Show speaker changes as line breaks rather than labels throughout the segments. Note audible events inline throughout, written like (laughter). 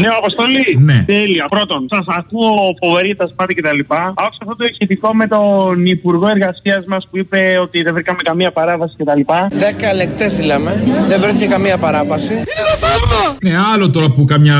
Ναι, Αποστολή.
Ναι.
Τέλεια. Πρώτον, σας ακούω φοβερή τα σπάτη κτλ. Άκουσα αυτό το ηχητικό με τον Υπουργό Εργασίας μας που είπε ότι δεν βρήκαμε καμία παράβαση κτλ.
Δέκα λεπτέ στείλαμε. Δεν βρέθηκε καμία παράβαση.
Ναι, άλλο τώρα που καμιά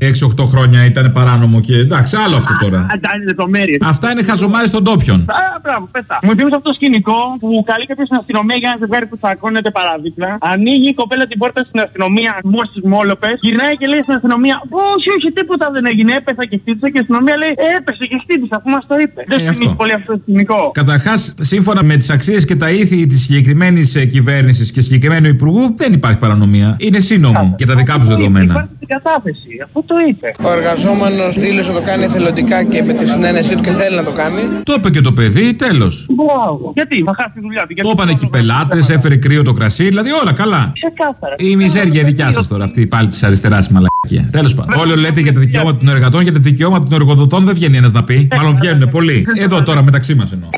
6-8 χρόνια ήταν παράνομο και εντάξει, άλλο αυτό τώρα.
Αντάλλη λεπτομέρειες.
Αυτά είναι χαζομάρες των τόπιων.
Α, μπράβο, πέτα. Μου θύμισε αυτό το σκηνικό που καλεί κάποιος στην αστυνομία για ένα ζευγάρι που τσακώνεται παραδίπλα. Ανοίγει η κοπέλα την πόρτα στην αστυνομία, μόρσει μόλοπες. Γυρνάει και λέει στην αστυνομία: Όχι, όχι, τίποτα δεν έγινε. Έπεσα και χτύπησα και η αστυνομία λέει: Έπεσε και χτύπησα, αφού μας το είπε. Δεν
Ε,
θυμίζει
αυτό.
πολύ αυτό το σκηνικό.
Καταρχάς, σύμφωνα με τις αξίες και τα ήθη της συγκεκριμένης κυβέρνησης και συγκεκριμένου υπουργού, δεν υπάρχει παρανομία. Είναι σύνομο και τα δικά τους
Αυτό το είπε,
δεδομένα.
Υπάρχει στην κατάθεση, αφού το είπε.
Ο εργαζόμενος δήλωσε ότι το κάνει εθελοντικά και με τη συνένεσή του και θέλει να το κάνει.
Το είπε και το παιδί, τέλος.
Μπράβο. Γιατί, θα χάσει τη δουλειά του.
Το είπαν εκεί πελάτες, έφερε κρύο το κρασί, δηλαδή όλα καλά.
Ξεκάθαρα.
Η μιζέρια δικιά σας τώρα, αυτή πάλι της αριστεράς η μαλακία. Τέλος πάντων. Όλοι λέτε για τα δικαιώματα των εργατών, για τα δικαιώματα των εργοδοτών δεν βγαίνει ένας να πει. Μάλλον βγαίνουν πολλοί. Εδώ τώρα μεταξύ μας εννοώ.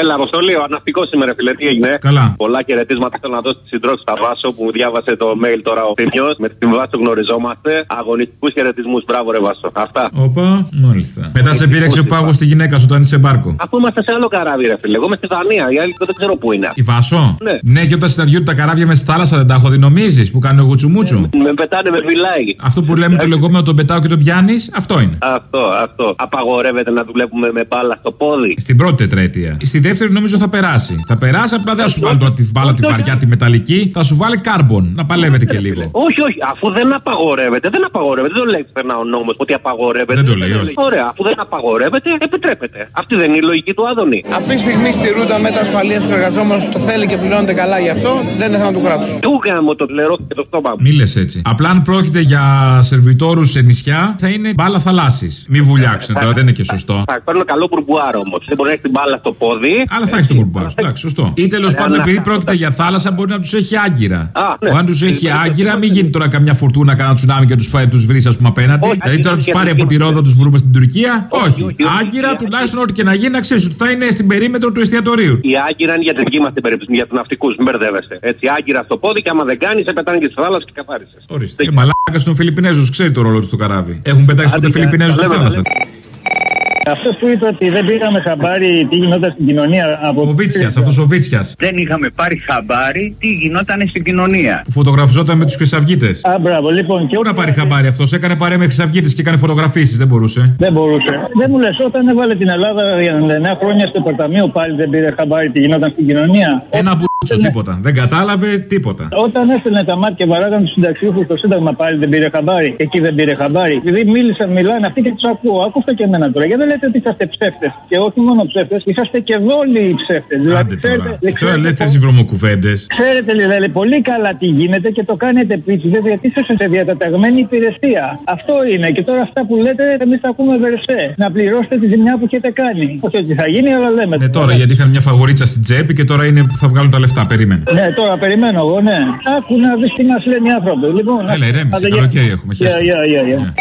Έλα, Αποστολή, ο αναυτικό σήμερα, φίλε, τι έγινε;
Καλά.
Πολλά χαιρετίσματα θέλω να δώσω στη συντρόφη στα Βάσο που μου διάβασε το mail τώρα ο Θήμιος. Με την Βάσο γνωριζόμαστε. Αγωνιστικούς χαιρετισμούς, μπράβο, ρε Βάσο. Αυτά.
Όπα, μάλιστα. Μετά σε πήρεξε ο πάγο στη γυναίκα σου όταν είσαι μπάρκο.
Αφού είμαστε σε άλλο καράβι, ρε φίλε. Εγώ είμαι στη Δανία. Οι άλλοι δεν ξέρω πού είναι.
Η Βάσο;
Ναι.
και όταν συναντιούνται τα καράβια με στη θάλασσα δεν τα έχω δει, νομίζεις που κάνουν γουτσουμούτσου.
Με πετάνε, με φυλάει.
Αυτό που λέμε το λεγόμενο τον πετάω και τον πιάνεις, αυτό είναι.
Αυτό, αυτό. Απαγορεύεται να δουλεύουμε με μπάλα στο πόδι.
Στην πρώτη τετραετία. Στη δεύτερη νομίζω θα περάσει. Θα περάσει, απλά δεν θα σου βάλει τώρα τη μπάλα τη βαριά, τη μεταλλική. Θα σου βάλει κάρμπον. Να παλεύετε και λίγο.
Όχι, όχι, αφού δεν απαγορεύεται, δεν απαγορεύεται. Δεν το λέει πουθενά ο νόμος ότι απαγορεύεται.
Δεν το λέει, όχι.
Ωραία, αφού δεν απαγορεύεται, επιτρέπεται. Αυτή δεν είναι η λογική του Άδωνη.
Αυτή τη στιγμή στη ρούτα με τα ασφαλεία του εργαζόμενου το θέλει και πληρώνεται καλά γι' αυτό, δεν είναι θέμα του κράτους.
Του γάμο το λερό και το στόμα μου.
Μη λες έτσι. Απλά αν πρόκειται για σερβιτόρους σε νησιά, θα είναι μπάλα θαλάσσης. Μη βουλιάξουν τώρα, δεν είναι και σωστό.
Θα παίρνω καλό μπουρμπουάρο όμως. Δεν μπορεί να έχει την μπάλα στο πόδι.
Αλλά θα έχεις τον κουρμπάς σου. Εντάξει, σωστό. Ή τέλος πάντων, επειδή πρόκειται για θάλασσα, μπορεί να τους έχει άγκυρα.
Α, ναι.
Ο αν τους έχει άγκυρα, μην γίνει τώρα καμιά φουρτούνα, κανένα τσουνάμι και τους τους βρεις, ας πούμε, απέναντι.
Όχι,
Δηλαδή τώρα
όχι,
τους πάρει
όχι,
από τη
όχι.
ρόδα, τους βρούμε στην Τουρκία.
Όχι,
Όχι.
όχι, όχι.
Άγκυρα,
Η
τουλάχιστον ό,τι και να γίνει, να ξέρεις ότι θα είναι στην περίμετρο του εστιατορίου.
Η άγκυρα είναι για τη δική μας την περίπτωση, για τους ναυτικούς. Μην μπερδεύεσαι. Έτσι, άγκυρα στο πόδι και άμα δεν κάνεις, σε πετάνε και στη θάλασσα και καθάρισες.
Ορίστε. Ε, μαλάκας στον Φιλιππινέζος, ξέρει το ρόλο του στο καράβι. Έχουν πετάξει
Άντε,
ποτέ Φιλιππινέζου στη
τα λέμε,
θάλασσα.
Αυτός που είπε ότι δεν πήραμε χαμπάρι τι γινόταν στην κοινωνία από.
Ο Βίτσιας, αυτός ο Βίτσιας.
δεν είχαμε πάρει χαμπάρι τι γινόταν στην κοινωνία.
Που φωτογραφιζόταν με τους Χρυσαυγίτες.
Α, μπράβο, λοιπόν. Και
Πού να πάρει χαμπάρι αυτός, έκανε παρέα με Χρυσαυγίτες και έκανε φωτογραφίσεις, δεν μπορούσε.
Δεν μπορούσε. Δεν μου λες, όταν έβαλε την Ελλάδα για 99 χρόνια στο υπερταμείο πάλι δεν πήρε χαμπάρι τι γινόταν στην κοινωνία;
Ένα μπουτσο τίποτα. Δεν κατάλαβε τίποτα.
Όταν έστελνε τα μάτια και βαράγαν τους συνταξιούχους στο Σύνταγμα πάλι δεν πήρε χαμπάρι. Εκεί δεν πήρε χαμπάρι. Επειδή μίλησαν, μιλάνε αυτοί και τους ακούω. Ακούστε και εμένα τώρα. Γιατί δεν λέτε ότι είσαστε ψεύτες. Και όχι μόνο ψεύτες, είσαστε και δόλοι ψεύτες.
Άντε τώρα. Τώρα λες τις βρωμοκουβέντες.
Ξέρετε, δηλαδή, πολύ καλά τι γίνεται και το κάνετε επίτηδε γιατί είσαστε σε διατεταγμένη υπηρεσία. Αυτό είναι. Και τώρα αυτά που λέτε, εμείς τα ακούμε βερσέ. Να πληρώσετε τη ζημιά που έχετε κάνει. Όχι ότι θα γίνει, αλλά λέμε.
Ναι, τώρα γιατί είχαν μια φαγορίτσα στην τσέπη και τώρα είναι που θα βγάλουν τα λεφτά. Περίμενε.
Ναι, τώρα περιμένω εγώ, ναι. Άκου να δεις τι μας λένε οι άνθρωποι. Λοιπόν,
Έλα, ηρέμησε,
άντε,
καλοκαίρι
γεια.
έχουμε,
Γεια,
χαίρεστε.
γεια, γεια,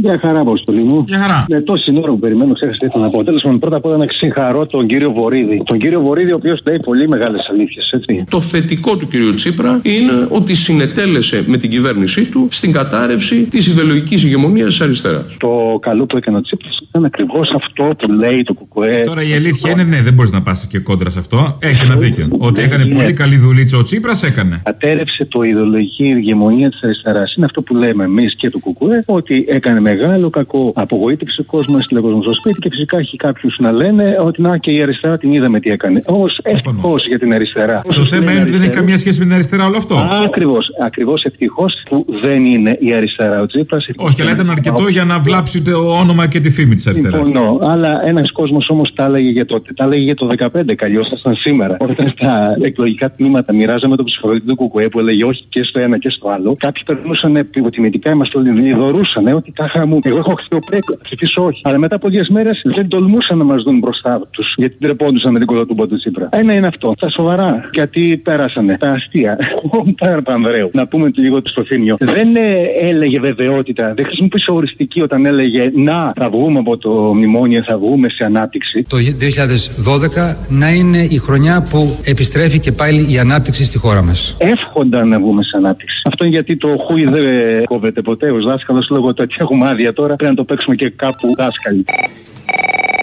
γεια.
Ναι.
Μια χαρά, Αποστολή μου.
Για χαρά.
Ναι, τόση ώρα που περιμένω, ξέχασα τι ήθελα να πω. Τέλος πάντων, πρώτα απ' όλα να συγχαρώ τον κύριο Βορύδη. Τον κύριο Βορύδη, ο οποίος λέει πολύ μεγάλες αλήθειες, έτσι.
Το θετικό του κ. Τσίπρα είναι ότι συνετέλεσε με την κυβέρνησή του στην κατάρρευση της ιδεολογικής ηγεμονίας της αριστεράς.
Το καλό που έκανε ο Τσίπρας ήταν ακριβώς αυτό που λέει το Κουκουέ.
Τώρα η αλήθεια είναι, ναι, δεν μπορείς να πας και κόντρα σε αυτό. Έχει ένα δίκιο. Ότι έκανε
Ναι.
πολύ καλή δουλίτσα ο Τσίπρας, έκανε.
Κατέρευσε το ιδεολογική ηγεμονία της αριστεράς. Είναι αυτό που λέμε εμείς και το Κουκουέ, ότι έκανε μεγάλο κακό. Απογοήτευσε ο κόσμος, έστειλε κόσμος στο σπίτι και φυσικά έχει κάποιους να λένε ότι να και η αριστερά την είδαμε τι έκανε. Όμως ευτυχώς για την αριστερά.
Το θέμα είναι ότι δεν έχει καμία σχέση με την αριστερά όλο αυτό.
Ακριβώς. Ακριβώς ευτυχώς που δεν είναι η αριστερά ο Τσίπρας.
Όχι, αλλά ήταν αρκετό για να βλάψει το όνομα και τη φήμη της αριστεράς.
Συμφωνώ. Αλλά ένας κόσμος όμως τα έλεγε για τότε. Τα έλεγε για το 15. Καλλιώ ήταν σήμερα. Όταν στα εκλογικά τμήματα μοιράζαμε το ψηφοδέλτιο του Κουκουέ που έλεγε όχι και στο ένα και στο άλλο, κάποιοι περνούσαν υποτιμητικά, μας το λιδωρούσαν. Ότι τάχα μου, εγώ έχω αξιοπρέπεια. Θα ψηφίσω όχι. Αλλά μετά από λίγες μέρες δεν τολμούσαν να μας δουν μπροστά τους. Γιατί τρεπόντουσαν με την κολοτούμπα του Τσίπρα. Ένα είναι αυτό. Τα σοβαρά. Γιατί πέρασανε. Τα αστεία. Ο Παπανδρέου. Να πούμε λίγο το στο θύμιο. Δεν ε, έλεγε βεβαιότητα. Δεν χρησιμοποίησε οριστική όταν έλεγε Να, θα βγούμε από από το μνημόνιο θα βγούμε σε ανάπτυξη.
Το 2012 να είναι η χρονιά που επιστρέφει και πάλι η ανάπτυξη στη χώρα μας.
Εύχονταν να βγούμε σε ανάπτυξη. Αυτό γιατί το χούι δεν κόβεται ποτέ. Ο δάσκαλος λέγω ότι έχουμε άδεια τώρα. Πρέπει να το παίξουμε και κάπου δάσκαλοι.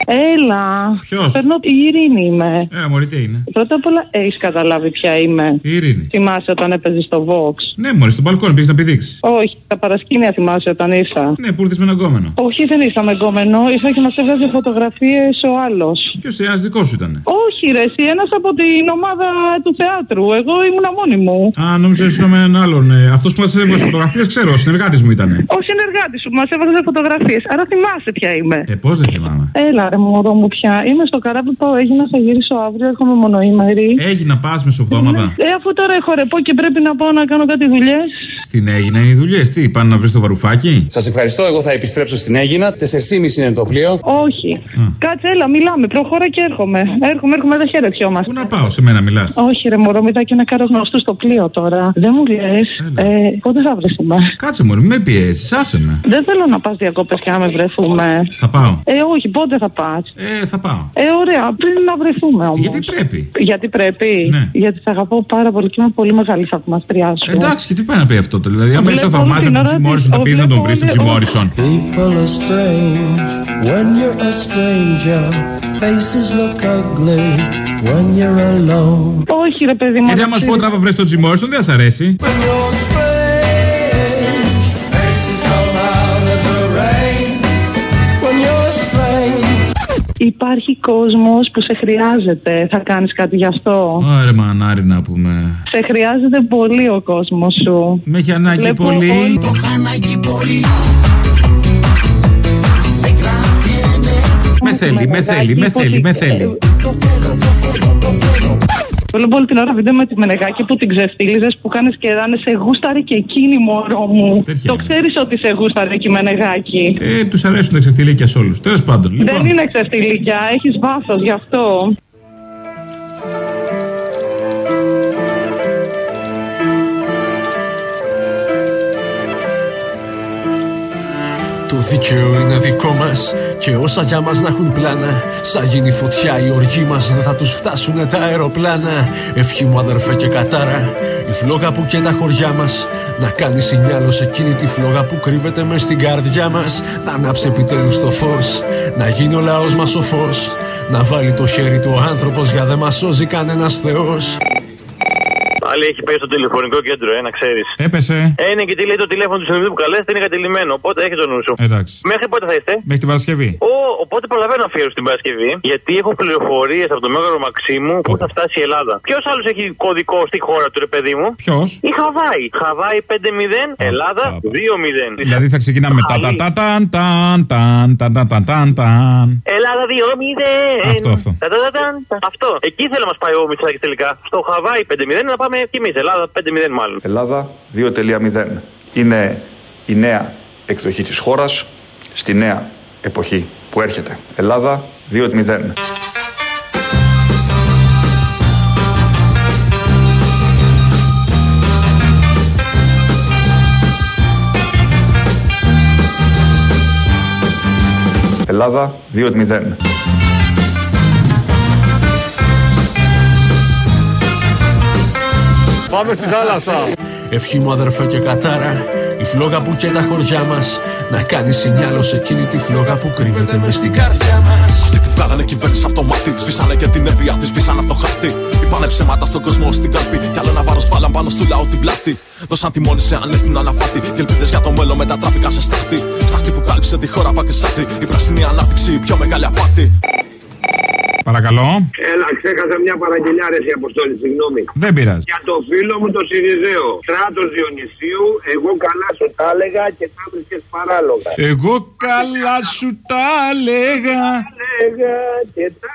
Έλα.
Ποιος;
Περνώ η Ειρήνη είμαι.
Ε, μωρή τι είναι;
Πρώτα απ' όλα έχεις καταλάβει ποια είμαι.
Η Ειρήνη.
Θυμάσαι όταν έπαιζες στο Vox;
Ναι, μόλι στον μπαλκόνι πήγες να πηδήξεις.
Όχι, τα παρασκήνια θυμάσαι όταν ήρθα.
Ναι, που ήρθες με έναν κόμενο.
Όχι, δεν ήρθα με γκόμενο. Ήρθα και μας έβγαζε φωτογραφίες ο άλλος.
Ποιος ένας δικός σου ήταν.
Όχι, ρε, εσύ ένας από την ομάδα του θεάτρου. Εγώ ήμουνα μόνη μου.
Α, νόμιζα ήσουν με έναν άλλον. Ε, Αυτός που μας έβγαλε φωτογραφίες, ξέρω, ο συνεργάτης μου ήταν.
Ο συνεργάτης σου που μας έβγαζε φωτογραφίες. Άρα θυμάσαι ποια είμαι.
Ε, πώς δεν θυμάμαι.
Έλα, ρε, μωρό μου πια. Είμαι στο καράβι που πάω. Έγινα, θα γυρίσω αύριο. Έρχομαι μονοήμερη.
Έχει να πας μεσοβδόμαδα.
Ε, αφού τώρα έχω ρεπό και πρέπει να πάω να κάνω κάτι δουλειές.
Στην Έγινα είναι οι δουλειές. Τι, πάνε να βρεις το βαρουφάκι;
Σας ευχαριστώ. Εγώ θα επιστρέψω στην Έγινα. 4,5 είναι το πλοίο.
Όχι. Κάτσε, έλα, μιλάμε. Προχώρα και έρχομαι. Έρχομαι, έρχομαι, δεν χαιρετιόμαστε.
Πού να πάω, σε μένα μιλάς;
Όχι, ρε μωρό, μετά και να κάνω γνωστού στο πλοίο τώρα. Δεν μου λες. Ε, πότε θα βρεθούμε.
Κάτσε μου, με πιέζεις, άσε με.
Δεν θέλω να πας διακόπε και να με βρεθούμε.
Θα πάω.
Ε, όχι, πότε θα πας;
Ε, θα πάω.
Ε, ωραία, πριν να βρεθούμε όμως.
Γιατί πρέπει;
Γιατί πρέπει;
Ναι.
Γιατί σε αγαπώ πάρα πολύ και είμαι πολύ μεγάλη θαυμαστριά σου.
Εντάξει, και τι πάει να πει αυτό;
αυτό
Δηλαδή,
αν
θα
μάθει
τον
Τζι
Μόρισον, πεις να τον βρεις τον
Τζιμώρισον.
Όχι, ρε παιδί μου.
Ε, Γιατί άμα σου πω ότι θα βρει τον τζιμόρισον δεν αρέσει.
Υπάρχει κόσμος που σε χρειάζεται. Θα κάνεις κάτι γι' αυτό;
Άρε μανάρι να πούμε.
Σε χρειάζεται πολύ ο κόσμος σου.
Με έχει ανάγκη
Βλέπω
πολύ.
όλοι-
Με θέλει, με θέλει, με θέλει, με θέλει.
Βλέπω όλη την ώρα βίντεο με τη Μενεγάκη που την ξεφτύλιζες που κάνεις και δάνες σε γούσταρε και εκείνη μωρό μου.
Τέτοια
Το
είναι.
ξέρεις ότι σε γούσταρε και η Μενεγάκη.
Ε, τους αρέσουν τα ξεφτιλίκια σε όλους. Τέλος πάντων.
Δεν
Λοιπόν,
είναι ξεφτυλίκια, έχεις βάθος γι' αυτό.
Το δίκαιο είναι δικό μας και όσα για μας να έχουν πλάνα. Σαν γίνει φωτιά η οργή μας, δεν θα τους φτάσουν τα αεροπλάνα. Ευχή μου αδερφέ και κατάρα, η φλόγα που και τα χωριά μας. Να κάνει σινιάλο σε εκείνη τη φλόγα που κρύβεται μες στην καρδιά μας. Να ανάψει επιτέλους το φως, να γίνει ο λαός μας ο φως. Να βάλει το χέρι του ο άνθρωπος για δεν μας σώζει κανένας Θεός.
Πάλι έχει πέσει στο τηλεφωνικό κέντρο, ε, να ξέρεις.
έπεσε.
Ε, είναι και τι λέει το τηλέφωνο του συνδεμού που καλέσετε είναι κατηλημένο. Οπότε έχεις το νου σου.
Εντάξει.
Μέχρι πότε θα είστε;
Μέχρι την Παρασκευή.
Ω, οπότε προλαβαίνω να φύγω στην Παρασκευή. Γιατί έχω πληροφορίε από το μέγαρο Μαξίμου που θα φτάσει η Ελλάδα. Ποιο άλλο έχει κωδικό στη χώρα του, ρε παιδί μου.
Ποιο.
Η Χαβάη. Χαβάη 5-0, Ελλάδα 2-0.
Δηλαδή θα ξεκινάμε τα τα τα ταν ταν ταν ταν ταν ταν ταν ταν.
Ελλάδα 2-0.
Αυτό, αυτό.
Τα, τα, τα, ταν, τα. Αυτό. Εκεί θέλω να μα πάει ο Μητσάκη τελικά. Στο Χαβάη 5-0 να πάμε κι εμεί. Ελλάδα 5-0 μάλλον.
Ελλάδα 2.0 είναι η νέα εκδοχή της χώρας στη νέα εποχή που έρχεται. Ελλάδα 2.0. Ελλάδα 2.0.
Πάμε στη θάλασσα. Ευχή μου αδερφέ και κατάρα, η φλόγα που και τα χωριά μας. Να κάνει σινιάλο σε εκείνη τη φλόγα που κρύβεται μες στην καρδιά μας.
Αυτοί που βγάλανε κυβέρνηση από το μάτι, σβήσανε και την ευεία της, σβήσανε από το χάρτη. Είπανε ψέματα στον κόσμο στην καρπή. Κι άλλο ένα βάρος βάλαν πάνω στο λαό την πλάτη. Δώσαν τη μόνη σε ανέθουν αναφάτη. Και ελπίδες για το μέλλον μετατράπηκαν σε στάχτη. Στάχτη που κάλυψε τη χώρα πά και σάκρη. Η πράσινη ανάπτυξη, η πιο μεγάλη απάτη.
Παρακαλώ.
Έλα, ξέχασα μια παραγγελιά ρε η Αποστόλη, συγγνώμη.
Δεν πειράζει.
Για το φίλο μου το Σιριζέο. Στράτο Διονυσίου, εγώ καλά σου τα έλεγα και τα βρίσκες παράλογα.
Εγώ καλά σου τα έλεγα.
Έλεγα και τα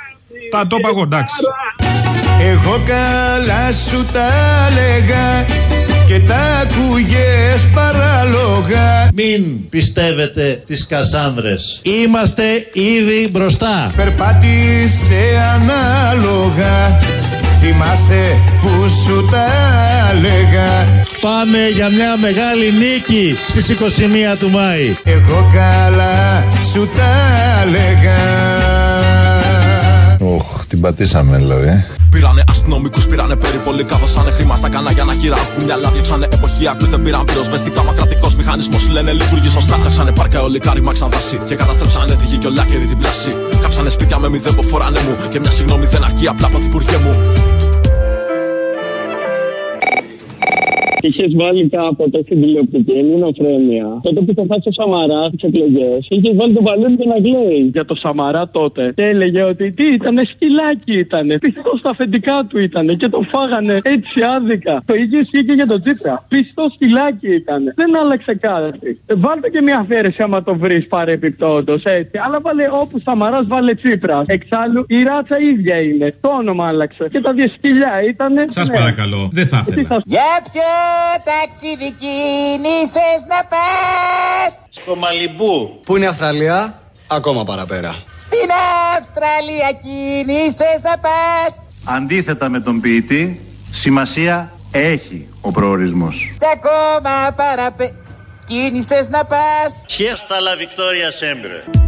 Τα το είπα εγώ, εντάξει.
Εγώ καλά σου τα έλεγα και τα ακούγες παράλογα
Μην πιστεύετε τις Κασάνδρες. Είμαστε ήδη μπροστά.
Περπάτησε ανάλογα Θυμάσαι που σου τα έλεγα
Πάμε για μια μεγάλη νίκη στις 21 του Μάη.
Εγώ καλά σου τα έλεγα
Οχ, την πατήσαμε δηλαδή. ε.
Πήρανε αστυνομικούς, πήρανε περιπολικά, δώσανε χρήμα στα κανάλια να χειράγουν μυαλά. Διώξανε εποχιακού, δεν πήραν πυροσβεστικά. Μα κρατικός μηχανισμός λένε λειτουργεί σωστά. Χάξανε πάρκα ολικά, ρημάξαν δάση και καταστρέψανε τη γη και ολάκερη την πλάση. Κάψανε σπίτια με μηδέν που φοράνε μου και μια συγγνώμη δεν αρκεί απλά πρωθυπουργέ μου.
Είχες βάλει κάποτε στην τηλεοπτική ελληνοφρένεια. Τότε που θα φάσει ο Σαμαρά στις εκλογές, είχες βάλει τον Βαλούρη και να κλαίεις για το Σαμαρά τότε. Και έλεγε ότι τι ήταν, σκυλάκι ήταν. Πιστός στα αφεντικά του ήταν και το φάγανε έτσι άδικα. Το ίδιο ισχύει και για τον Τσίπρα. Πιστός σκυλάκι ήταν. Δεν άλλαξε κάτι. Ε, Βάλτε και μια αφαίρεση άμα το βρεις παρεπιπτόντως έτσι. Αλλά βάλε όπου Σαμαράς βάλε Τσίπρα. Εξάλλου η ράτσα ίδια είναι. Το όνομα άλλαξε. Και τα δύο σκυλιά ήταν.
Σα παρακαλώ, δεν θα ήθελα.
Για ποιο ταξίδι κίνησες να πας
Στο Μαλιμπού.
Πού είναι η Αυστραλία, ακόμα παραπέρα.
Στην Αυστραλία κίνησες να πας
Αντίθετα με τον ποιητή, σημασία έχει ο προορισμός.
Και ακόμα παραπέ Κίνησες να πας
Χέστα la Victoria sempre.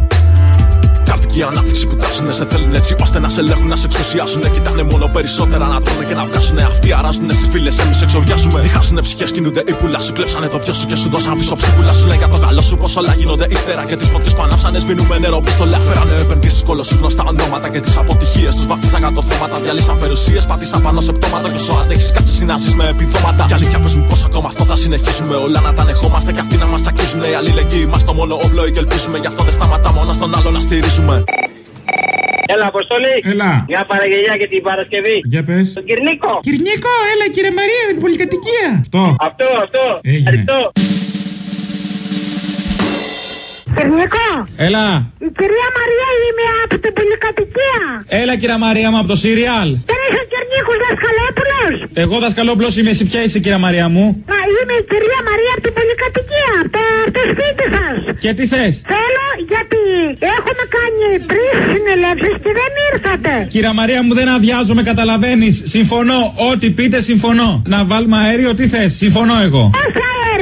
Καρδική ανάπτυξη που τάζουνε σε θέλουν έτσι ώστε να σε ελέγχουν, να σε εξουσιάζουνε. Κοιτάνε μόνο περισσότερα να τρώνε και να βγάζουνε. Αυτοί αράζουνε στις φίλε, εμείς εξοριάζουμε. Διχάσουνε ψυχές, κινούνται οι πουλάς σου. Κλέψανε το βιός σου και σου δώσαν πίσω ψυχούλα σου. Λέει για το καλό σου πω όλα γίνονται ύστερα. Και τις φωτιές που ανάψανε σβήνουμε νερό πίστολα. Φέρανε επενδύσεις κολοσσού γνωστά ονόματα και τις αποτυχίες τους βαφτίσαν κατορθώματα. Διαλύσαν περιουσίες, πατήσαν πάνω σε πτώματα. Και όσο αντέχει κάτσε συνάσεις με επιδόματα. Για αλήθεια πες μου πώς ακόμα αυτό θα συνεχίσουμε. Όλα να τα ανεχόμαστε και αυτοί να μας τσακίζουν. Οι αλληλεγγύοι μας το μόνο όπλο και ελπίζουμε. Γι' αυτό δεν σταματά μόνο στον άλλο να στηρίζουμε.
Έλα, Αποστολή.
Έλα.
Μια παραγγελιά για την Παρασκευή.
Για πες.
Τον Κυρνίκο.
Κυρνίκο, έλα κύριε Μαρία με την πολυκατοικία. Αυτό.
Αυτό, αυτό.
Έγινε.
Ευχαριστώ.
Κυρνικό,
Έλα.
η κυρία Μαρία είμαι από την πολυκατοικία.
Έλα κύριε Μαρία μου από το Σύριαλ.
Δεν είσαι ο Κυρνίκος Δασκαλόπουλος.
Εγώ δασκαλόπλο είμαι, εσύ ποια είσαι κύριε Μαρία μου;
Μα είμαι η κυρία Μαρία από την πολυκατοικία, από το, από το σπίτι σας.
Και τι θες;
Θέλω γιατί έχουμε κάνει τρεις συνελεύσεις και δεν ήρθατε.
Κύριε Μαρία μου δεν αδειάζομαι, καταλαβαίνεις. Συμφωνώ. Ό,τι πείτε συμφωνώ. Να βάλουμε αέριο, τι θες; Συμφωνώ εγώ.
Πώς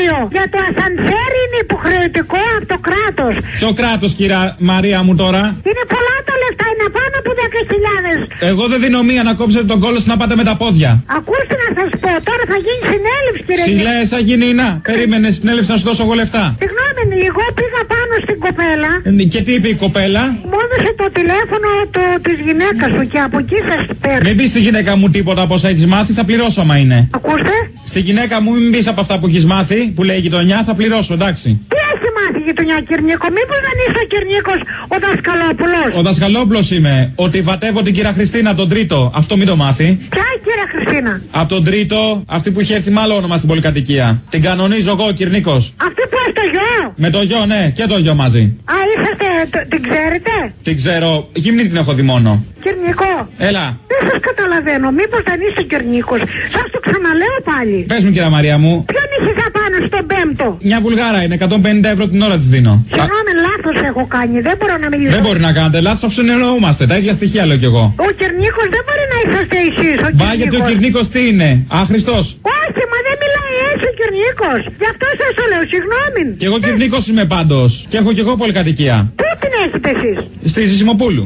αέριο, για το ασανσέρ είναι υποχρεωτικό από το κράτος.
Ποιο κράτος, κύριε Μαρία μου τώρα;
Είναι πολλά τα λεφτά, είναι πάνω από 10.000.
Εγώ δεν δίνω μία να κόψετε τον κόλο να πάτε με τα πόδια.
Ακούστε να σας πω, τώρα θα γίνει συνέλευση κύριε
Συλλέ, θα γίνει να. Περίμενε συνέλευση να σου δώσω εγώ λεφτά.
Συγγνώμη, εγώ πήγα πάνω στην κοπέλα.
Ε, Και τι είπε η κοπέλα;
Μου έδωσε το τηλέφωνο το, της γυναίκας του και από εκεί σας παίρνω.
Μην πεις στη γυναίκα μου τίποτα από όσα έχεις μάθει, θα πληρώσω άμα είναι.
Ακούστε.
Στη γυναίκα μου μην πεις από αυτά που έχεις μάθει, που λέει η γειτονιά, θα πληρώσω, εντάξει.
Τι έχει μάθει η γειτονιά Κυρνίκο, μήπως δεν είσαι ο Κυρνίκος ο Δασκαλόπουλος;
Ο δασκαλόπλο είμαι. Ότι βατεύω την κυρία Χριστίνα από τον τρίτο. Αυτό μην το μάθει.
Ποια η κυρία Χριστίνα;
Από τον τρίτο, αυτή που είχε έρθει με άλλο όνομα στην πολυκατοικία. Την κανονίζω εγώ, ο Κυρνίκος.
Αυτή που έχει το γιο;
Με το γιο, ναι, και το γιο μαζί.
Α, είσαστε, το- την ξέρετε;
Την ξέρω, γυμνή την έχω δει μόνο.
Κυρνικό.
Έλα,
Δεν σας καταλαβαίνω, μήπως δεν είσαι Κυρνίκος; Σας το ξαναλέω πάλι.
πες μου, κυρία Μαρία μου.
Ποιον είχες απάνω στον πέμπτο.
Μια βουλγάρα είναι, 150 ευρώ την ώρα της δίνω. Α,
Συγγνώμη, λάθος έχω κάνει, δεν μπορώ να μιλήσω.
Δεν μπορεί να κάνετε λάθος, αφού συνεννοούμαστε. Τα ίδια στοιχεία λέω κι εγώ.
Ο Κυρνίκος δεν μπορεί να είσαστε εσείς, ο
Μπα γιατί ο
Κυρνίκος.
Κυρνίκο τι είναι, άχρηστο.
Όχι, μα δεν μιλάει έτσι ο Κυρνίκος. Γι' αυτό σας το λέω, συγγνώμη.
Κι εγώ Κυρνίκο είμαι πάντως. Και έχω κι εγώ πολυκατοικία.
Πού την έχετε εσείς;
Στη Ζησιμοπούλου.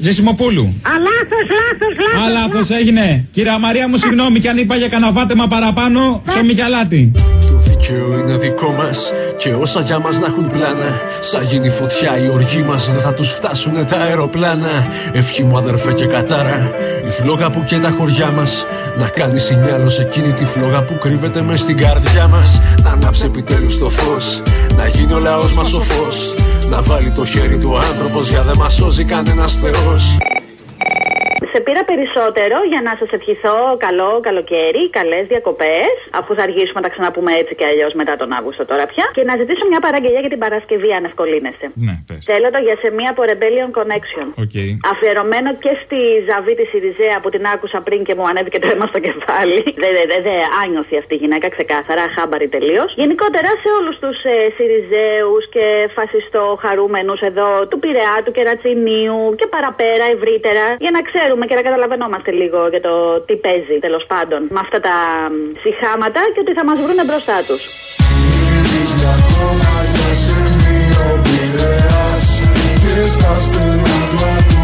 Ζησιμοπούλου.
Α, λάθος, λάθος, λάθος.
Α, λάθος έγινε. Κυρία Μαρία μου, συγγνώμη κι αν είπα για καναβάτεμα παραπάνω, ψωμί κι αλάτι.
Το δικαίωμα είναι δικό μας και όσα για μας να έχουν πλάνα. Σαν γίνει φωτιά η οργή μας δεν θα τους φτάσουν τα αεροπλάνα. Ευχή μου αδερφέ και κατάρα, η φλόγα που και τα χωριά μας. Να κάνει σινιάλο σε εκείνη τη φλόγα που κρύβεται μες στην καρδιά μας. Να ανάψει επιτέλους το φως, να γίνει ο λαός μας ο φως. Να βάλει το χέρι του ο άνθρωπος γιατί δεν μας σώζει κανένας Θεός.
Σε πήρα περισσότερο για να σας ευχηθώ καλό καλοκαίρι, καλές διακοπές, αφού θα αργήσουμε να τα ξαναπούμε έτσι και αλλιώς μετά τον Αύγουστο τώρα πια. Και να ζητήσω μια παραγγελία για την Παρασκευή, αν ευκολύνεστε.
Ναι, πες.
Θέλω το για σε μία από Rebellion Connection.
OK.
Αφιερωμένο και στη Ζαβή της Σιριζέα που την άκουσα πριν και μου ανέβηκε το αίμα στο κεφάλι. (laughs) Δεν δε, δε, δε, άνιωθη αυτή η γυναίκα ξεκάθαρα, αχάμπαρη τελείως. Γενικότερα σε όλους τους ε, Σιριζέους και φασιστό χαρούμενου εδώ του Πειραιά, του Κερατσινίου και παραπέρα ευρύτερα για να ξέρουμε πούμε και να καταλαβαίνόμαστε λίγο για το τι παίζει τέλος πάντων με αυτά τα μ, συχάματα και ότι θα μας βρουν μπροστά τους.
Και στα στενά του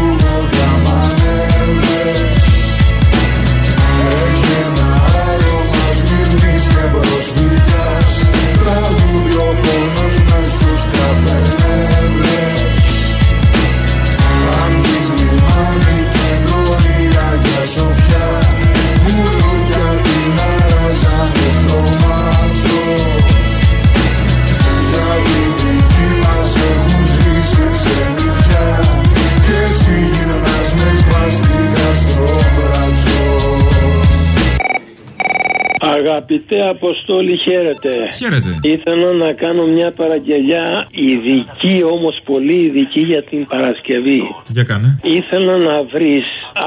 Αγαπητέ Αποστόλη, χαίρετε.
Χαίρετε.
Ήθελα να κάνω μια παραγγελιά ειδική, όμως πολύ ειδική για την Παρασκευή.
Για κάνε.
Ήθελα να βρεις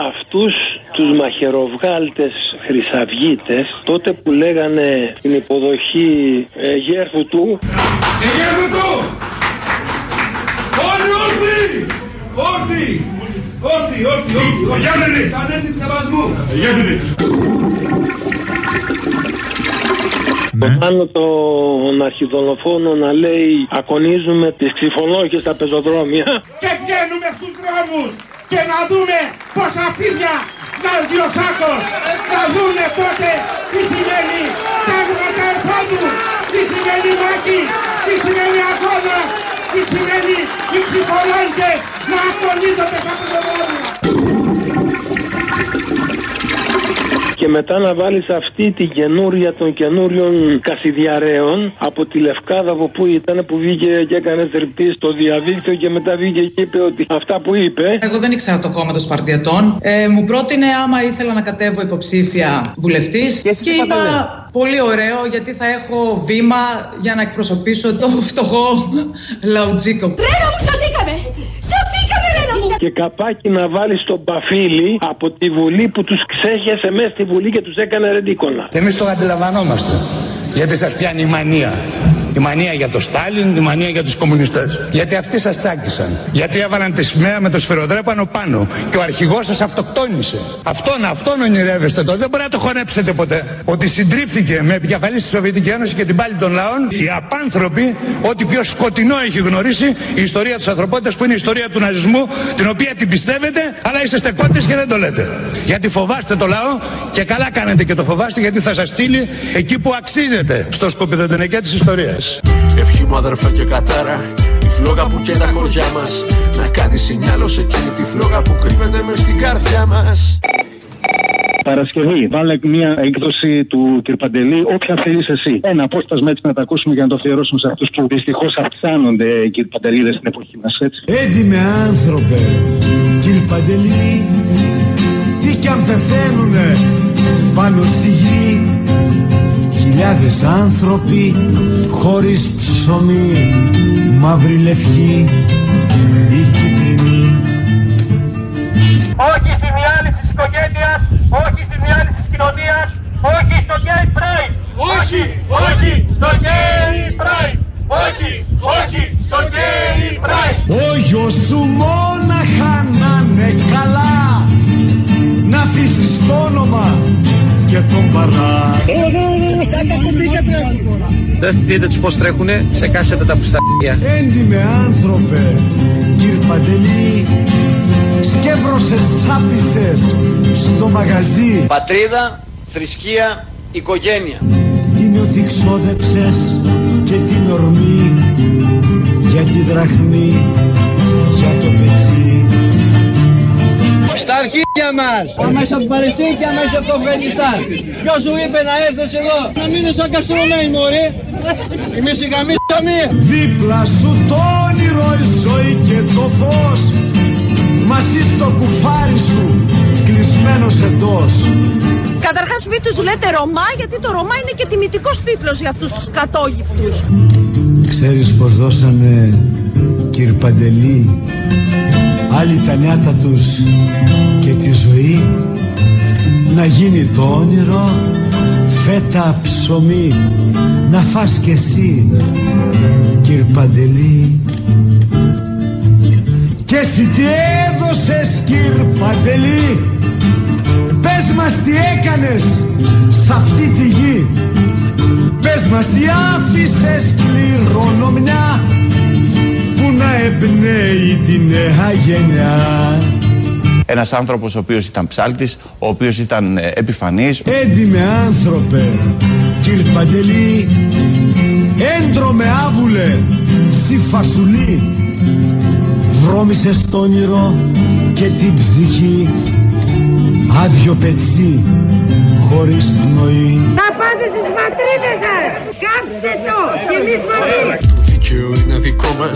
αυτούς τους μαχαιροβγάλτες χρυσαυγίτες τότε που λέγανε στην υποδοχή ε, γέρφου του
Εγέρου του! Όλοι όρθιοι! Όρθιοι! Όρθιοι, όρθιοι, όρθιοι! Ο Γιάννη! Σαν έρθει σεβασμού! Γιάννη!
Πάνω τον αρχιδολοφόνο να λέει Ακονίζουμε τις ξυφολόγες στα πεζοδρόμια
Και βγαίνουμε στους δρόμους και να δούμε πόσα πίδια βγάζει ο Σάκος να δούνε τότε τι σημαίνει τάγματα ερφόδου τι σημαίνει μάκη τι σημαίνει αγώνα τι σημαίνει οι ψυχολόγες να αγωνίζονται στα πεζοδρόμια
Και μετά να βάλεις αυτή την καινούρια των καινούριων κασιδιαρέων από τη Λευκάδα από που ήταν που βγήκε και έκανε θερπτή στο διαδίκτυο και μετά βγήκε και είπε ότι αυτά που είπε
Εγώ δεν ήξερα το κόμμα των Σπαρτιατών. Ε, μου πρότεινε άμα ήθελα να κατέβω υποψήφια βουλευτής. Και,
εσείς
και
είπατε
είπα
ναι.
πολύ ωραίο γιατί θα έχω βήμα για να εκπροσωπήσω το φτωχό (laughs) λαουτζίκο.
Ρένα μου σωθήκαμε! Σωθήκαμε Ρένα μου!
Και καπάκι να βάλεις τον Παφίλη από τη Βουλή που τους ξέχεσε μέσα στη Βουλή και τους έκανε ρεντίκονα.
Εμείς το αντιλαμβανόμαστε. Γιατί σας πιάνει η μανία. Η μανία για το Στάλιν, η μανία για τους κομμουνιστές. Γιατί αυτοί σας τσάκισαν. Γιατί έβαλαν τη σημαία με το σφυροδρέπανο πάνω. Και ο αρχηγός σας αυτοκτόνησε. Αυτόν, αυτόν ονειρεύεστε το. Δεν μπορεί να το χωνέψετε ποτέ. Ότι συντρίφθηκε με επικεφαλής στη Σοβιετικής Ένωσης και την πάλη των λαών. Οι απάνθρωποι, ό,τι πιο σκοτεινό έχει γνωρίσει η ιστορία της ανθρωπότητας που είναι η ιστορία του ναζισμού, την οποία την πιστεύετε, αλλά είστε στεκότες και δεν το λέτε. Γιατί φοβάστε το λαό και καλά κάνετε και το φοβάστε γιατί θα σας στείλει εκεί που αξίζετε. Στο σκοπιδοντενεκέ της ιστορίας.
Ευχή μου αδερφέ και κατάρα Η φλόγα που και τα χωριά μας Να κάνει σινιάλο σε εκείνη τη φλόγα που κρύβεται μες στην καρδιά μας
Παρασκευή, βάλε μια έκδοση του κ. Παντελή, όποια θέλεις εσύ. Ένα απόσπασμα έτσι να τα ακούσουμε για να το αφιερώσουμε σε αυτούς που δυστυχώς αυξάνονται, κ. Παντελίδε, στην εποχή μας, έτσι.
Έντιμε άνθρωπε, κύριε Παντελή, τι κι αν πεθαίνουνε πάνω στη γη Χιλιάδες άνθρωποι χωρίς ψωμί Μαύρη λευκή ή κίτρινη
Όχι στη διάλυση της οικογένειας, όχι στη διάλυση της κοινωνίας, όχι στο gay pride. Όχι, όχι στο gay pride. Όχι, όχι στο gay pride.
Ο γιος σου μόναχα να είναι καλά Να αφήσεις το όνομα και τον παρά.
Δεν δείτε τους πως τρέχουνε, ξεκάσετε τα πουσταρία.
Έντιμε άνθρωπε, κύριε Παντελή Σκεύρωσες σάπισες στο μαγαζί.
Πατρίδα, θρησκεία, οικογένεια.
Την ότι ξόδεψες και την ορμή Για τη δραχμή,
Στα αρχίδια μας! Αμέσως από την Παλαιστίνη και αμέσως από το Αφγανιστάν. Ποιος σου είπε να έρθεις εδώ, να μείνεις σαν καστρονέι μωρέ. Εμείς οι γαμίσαμε.
Δίπλα σου το όνειρο η ζωή και το φως Μαζί στο κουφάρι σου κλεισμένος εντός
Καταρχάς μην τους λέτε Ρωμά γιατί το Ρωμά είναι και τιμητικός τίτλος για αυτούς τους κατόγυφτους.
Ξέρεις πως δώσανε κύρ Παντελή; Άλλοι τα νιάτα τους και τη ζωή. Να γίνει το όνειρο φέτα ψωμί. Να φας κι εσύ κύρ Παντελή. Και εσύ τι έδωσες κύρ Παντελή; Πες μας τι έκανες σ' αυτή τη γη. Πες μας τι άφησες κληρονομιά. Που να εμπνέει τη νέα γενιά
Ένας άνθρωπος ο οποίος ήταν ψάλτης, ο οποίος ήταν ε, επιφανής.
Έντιμε άνθρωπε, κύρ Παντελή Έντρομε άβουλε, σι φασουλή Βρώμησες το όνειρο και την ψυχή Άδειο πετσί, χωρίς πνοή
Θα πάτε στις ματρίδες σας! Κάψτε το! Και εμείς μαζί!
Το δίκαιο είναι δικό μα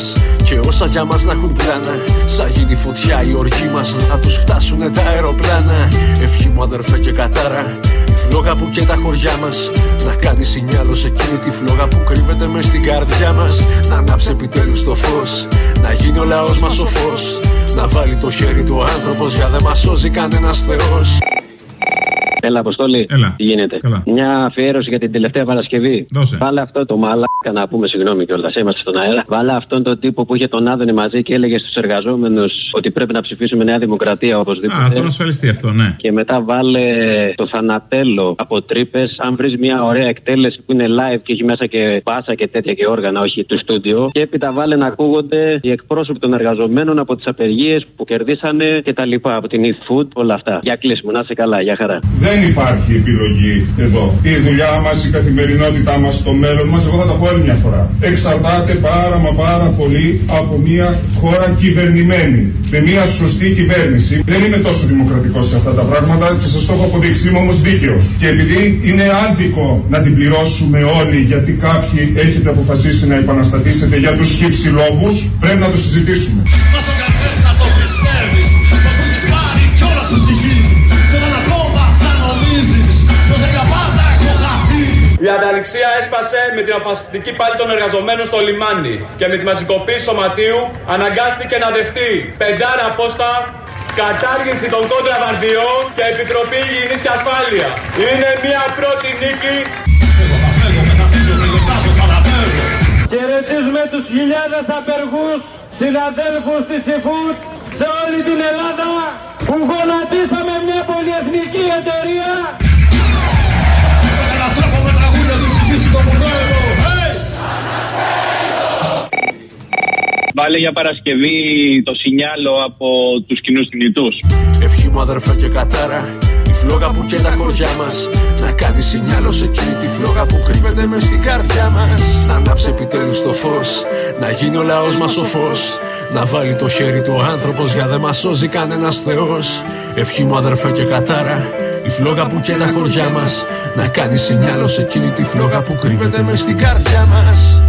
και όσα για μας να έχουν πλάνα. Σαν γίνει φωτιά η οργή μας, δεν θα τους φτάσουν τα αεροπλάνα. Ευχή μου αδερφέ και κατάρα. Η φλόγα που και τα χωριά μας. Να κάνεις σινιάλο σε εκείνη τη φλόγα που κρύβεται μες στην καρδιά μας. Να ανάψει επιτέλους το φως. Να γίνει ο λαός μας ο φως. Να βάλει το χέρι του άνθρωπος για δεν μας σώζει κανένας Θεός.
Έλα, Αποστόλη.
Έλα.
Τι γίνεται;
Καλά.
Μια αφιέρωση για την τελευταία Παρασκευή.
Δώσε.
Βάλε αυτό το μαλάκα να πούμε συγγνώμη κιόλας. Είμαστε στον αέρα. Βάλε αυτόν τον τύπο που είχε τον Άδωνη μαζί και έλεγε στους εργαζόμενους ότι πρέπει να ψηφίσουμε Νέα Δημοκρατία οπωσδήποτε.
Α, τον ασφαλιστή αυτό, ναι.
Και μετά βάλε το θανατέλο από τρύπες. Αν βρεις μια ωραία εκτέλεση που είναι live και έχει μέσα και πάσα και τέτοια και όργανα, όχι του στούντιο. Και έπειτα βάλε να ακούγονται οι εκπρόσωποι των εργαζομένων από τις απεργίες που κερδίσανε και τα λοιπά. Από την e-food, όλα αυτά. Για κλείσιμο, να είσαι καλά, για χαρά.
Δεν υπάρχει επιλογή εδώ. Η δουλειά μας, η καθημερινότητά μας, το μέλλον μας, εγώ θα τα πω άλλη μια φορά. Εξαρτάται πάρα μα πάρα πολύ από μια χώρα κυβερνημένη. Με μια σωστή κυβέρνηση. Δεν είμαι τόσο δημοκρατικός σε αυτά τα πράγματα και σας το έχω αποδείξει. Είμαι όμως δίκαιος. Και επειδή είναι άδικο να την πληρώσουμε όλοι γιατί κάποιοι έχετε αποφασίσει να επαναστατήσετε για τους χύψη λόγου, πρέπει να το συζητήσουμε.
Η ανταληξία έσπασε με την αφασιστική πάλη των εργαζομένων στο λιμάνι και με τη μαζικοποίηση σωματείου αναγκάστηκε να δεχτεί πεντάρα απόστα κατάργηση των κόντρα βαρδιών και επιτροπή υγιεινής και ασφάλειας. Είναι μια πρώτη νίκη
Χαιρετίζουμε τους χιλιάδες απεργούς συναδέλφους της ΕΦΟΥΤ σε όλη την Ελλάδα που γονατίσαμε μια πολυεθνική εταιρεία
Βάλε για Παρασκευή το σινιάλο από τους κοινούς θνητούς.
Ευχή μου αδερφέ και κατάρα Η φλόγα που και τα χωριά μας. Να κάνει σινιάλο σε εκείνη τη φλόγα που κρύβεται μες στην καρδιά μας. Να ανάψει επιτέλους το φως Να γίνει ο λαός μας ο φως. Να βάλει το χέρι του ο άνθρωπος Για δεν μας σώζει κανένας θεός. Ευχή μου αδερφέ και κατάρα η φλόγα που και τα χωριά μας. Να κάνει σινιάλο σε εκείνη τη φλόγα που κρύβεται μες στην καρδιά μας